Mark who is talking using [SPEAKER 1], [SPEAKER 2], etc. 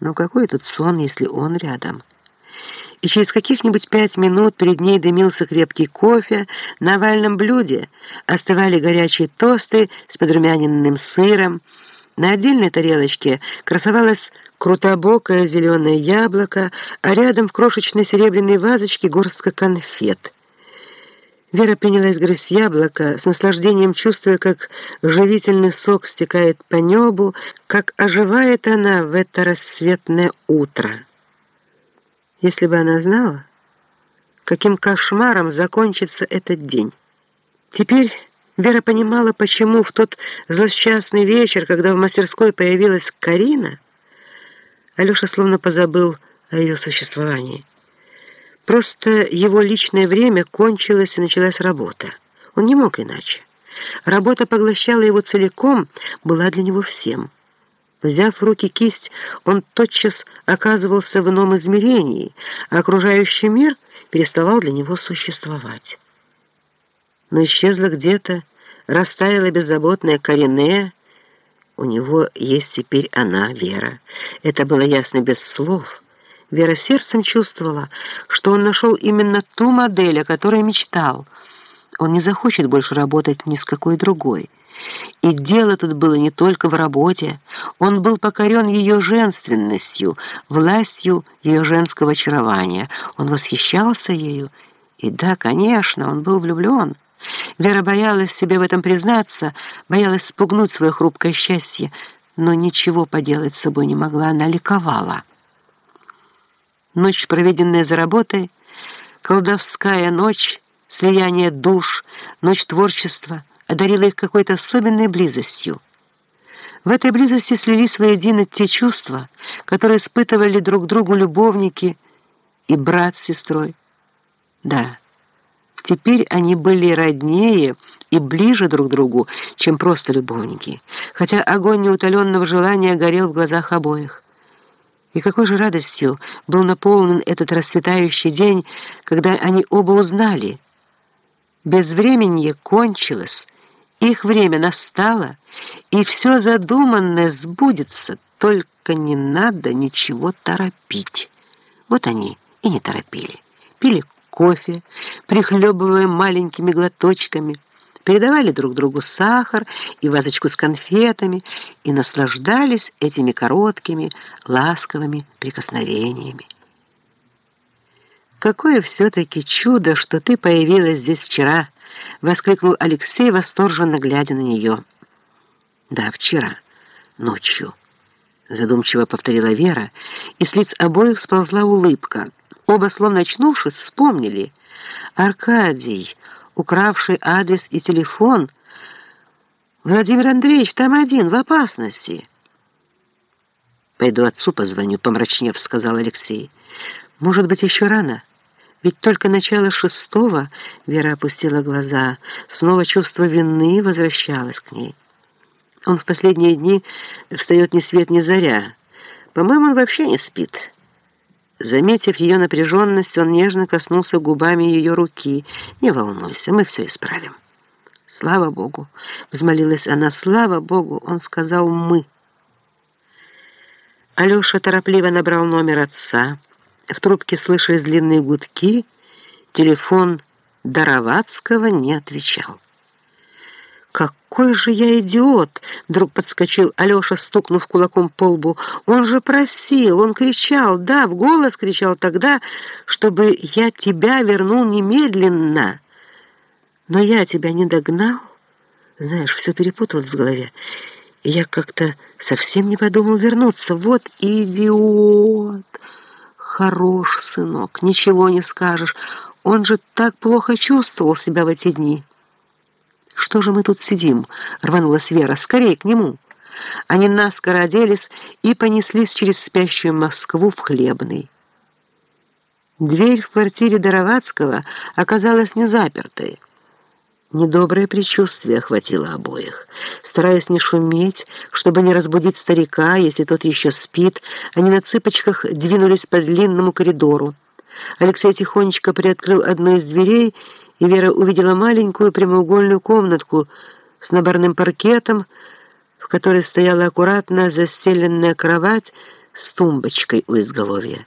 [SPEAKER 1] Но какой тут сон, если он рядом? И через каких-нибудь пять минут перед ней дымился крепкий кофе, на овальном блюде остывали горячие тосты с подрумяненным сыром, на отдельной тарелочке красовалось крутобокое зеленое яблоко, а рядом в крошечной серебряной вазочке горстка конфет. Вера принялась грызть яблоко, с наслаждением чувствуя, как живительный сок стекает по небу, как оживает она в это рассветное утро. Если бы она знала, каким кошмаром закончится этот день. Теперь Вера понимала, почему в тот злосчастный вечер, когда в мастерской появилась Карина, Алеша словно позабыл о ее существовании. Просто его личное время кончилось и началась работа. Он не мог иначе. Работа поглощала его целиком, была для него всем. Взяв в руки кисть, он тотчас оказывался в ином измерении, а окружающий мир переставал для него существовать но исчезла где-то, растаяла беззаботная Коренея. У него есть теперь она, Вера. Это было ясно без слов. Вера сердцем чувствовала, что он нашел именно ту модель, о которой мечтал. Он не захочет больше работать ни с какой другой. И дело тут было не только в работе. Он был покорен ее женственностью, властью ее женского очарования. Он восхищался ею. И да, конечно, он был влюблен. Вера боялась себе в этом признаться, боялась спугнуть свое хрупкое счастье, но ничего поделать с собой не могла, она ликовала. Ночь, проведенная за работой, колдовская ночь, слияние душ, ночь творчества, одарила их какой-то особенной близостью. В этой близости слились воедино те чувства, которые испытывали друг другу любовники и брат с сестрой. Да, Теперь они были роднее и ближе друг другу, чем просто любовники, хотя огонь неутоленного желания горел в глазах обоих. И какой же радостью был наполнен этот расцветающий день, когда они оба узнали. Безвременье кончилось, их время настало, и все задуманное сбудется, только не надо ничего торопить. Вот они и не торопили. Пили кофе, прихлебывая маленькими глоточками, передавали друг другу сахар и вазочку с конфетами и наслаждались этими короткими, ласковыми прикосновениями. «Какое все-таки чудо, что ты появилась здесь вчера!» — воскликнул Алексей, восторженно глядя на нее. «Да, вчера, ночью», — задумчиво повторила Вера, и с лиц обоих сползла улыбка — Оба, словно очнувшись, вспомнили. Аркадий, укравший адрес и телефон. Владимир Андреевич там один, в опасности. «Пойду отцу позвоню», — помрачнев, сказал Алексей. «Может быть, еще рано?» Ведь только начало шестого Вера опустила глаза. Снова чувство вины возвращалось к ней. Он в последние дни встает ни свет ни заря. По-моему, он вообще не спит. Заметив ее напряженность, он нежно коснулся губами ее руки. «Не волнуйся, мы все исправим». «Слава Богу!» — взмолилась она. «Слава Богу!» — он сказал «мы». Алеша торопливо набрал номер отца. В трубке слышались длинные гудки. Телефон Даровацкого не отвечал. «Какой же я идиот!» — вдруг подскочил Алеша, стукнув кулаком по лбу. «Он же просил, он кричал, да, в голос кричал тогда, чтобы я тебя вернул немедленно. Но я тебя не догнал. Знаешь, все перепуталось в голове, и я как-то совсем не подумал вернуться. Вот идиот! Хорош, сынок, ничего не скажешь. Он же так плохо чувствовал себя в эти дни». «Что же мы тут сидим?» — рванулась Вера. «Скорее к нему!» Они наскоро оделись и понеслись через спящую Москву в Хлебный. Дверь в квартире Доровацкого оказалась незапертой. Недоброе предчувствие охватило обоих. Стараясь не шуметь, чтобы не разбудить старика, если тот еще спит, они на цыпочках двинулись по длинному коридору. Алексей тихонечко приоткрыл одну из дверей и Вера увидела маленькую прямоугольную комнатку с наборным паркетом, в которой стояла аккуратно застеленная кровать с тумбочкой у изголовья.